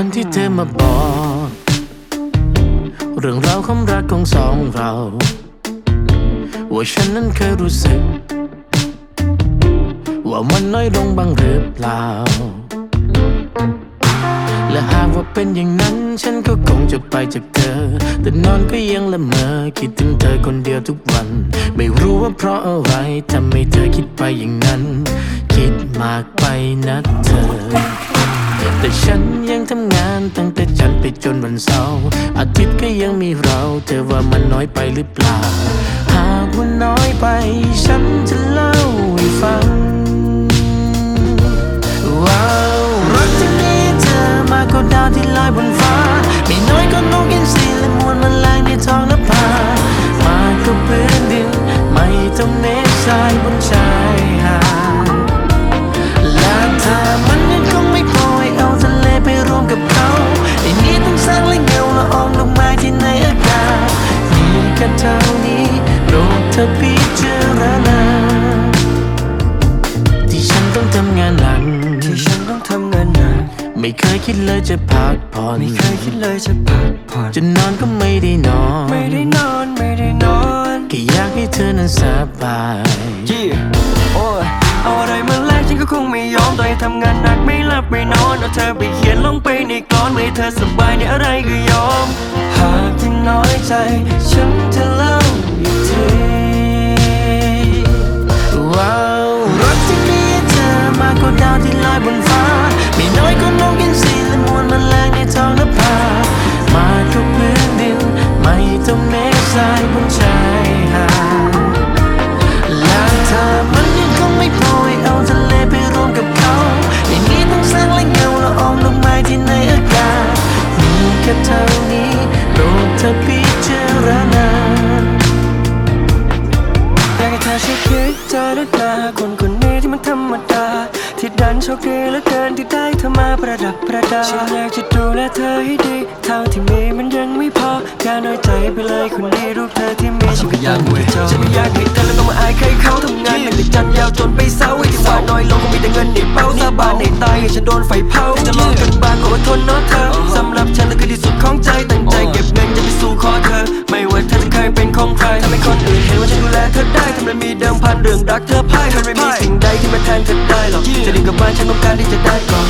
วันที่เธอมาบอก เรื่องราวความรักของสองเรา ว่าฉันนั้นเคยรู้สึก ว่ามันน้อยลงบ้างหรือเปล่า และหากว่าเป็นอย่างนั้นฉันก็คงจะไปจากเธอ แต่นอนก็ยังละเมอคิดถึงเธอคนเดียวทุกวัน ไม่รู้ว่าเพราะอะไรทำให้เธอคิดไปอย่างนั้น คิดมากไปนะเธอ แต่ฉันยังทำงานตั้งแต่จันทร์ไปจนวันเสาร์อาทิตย์ก็ยังมีเรา เธอว่ามันน้อยไปหรือเปล่า หากว่าน้อยไปฉัน ธอพิจารณาที่ฉันต้องทำงานหนักที่ฉันต้องทำงานหนักไม่เคยคิดเลยจะพักผ่อนไม่เคยคิดเลยจะพักผ่อนจะนอนก็ไม่ได้นอน ไม่ได้นอนไม่ได้นอนแค่อยากให้เธอนั้นสบายยี่โอ้ยเอาอะไรมาแลกฉันก็คงไม่ยอมต่อยทำงานหนักไม่หลับไม่นอนเอาเธอไปเขียนลงไปในกลอนไม่ให้เธอสบายในอะไรก็ยอม หากที่น้อยใจ เธอพิจารณาอยากให้เธอช่วยคิดเจอด้วยตาคนคนนี้ที่มันธรรมดาที่ดันโชคดีเหลือเกินที่ได้เธอมาประดับประดาฉันอยากจะดูแลเธอให้ดีเท่าที่มีมันยังไม่พออย่าน้อยใจไปเลยคนดีรูปเธอที่มีฉันก็ยังไม่จบฉันไม่อยากให้เธอแล้วต้องมาอายใครเขาทำงานหนักแต่จันยาวจนไปเศร้าไอ้ที่ว่าน้อยลงก็มีแต่เงินในเป้าสาบานในตายให้ฉันโดนไฟเผาจะลองกันบ้างก็อดทนเนาะเธอสำหรับฉันนั่นคือที่สุดของใจตั้ อเธอ ไม่ว่าเธอจะเคยเป็นของใครทำให้คนอื่นเห็นว่าฉันดูแลเธอได้ทำไมมีเดิมพันเรื่องรักเธอพ่ายมันไม่มีสิ่งใดที่มาแทนเธอได้หรอกจะดีกับบ้านฉันต้องการที่จะได้ก่อน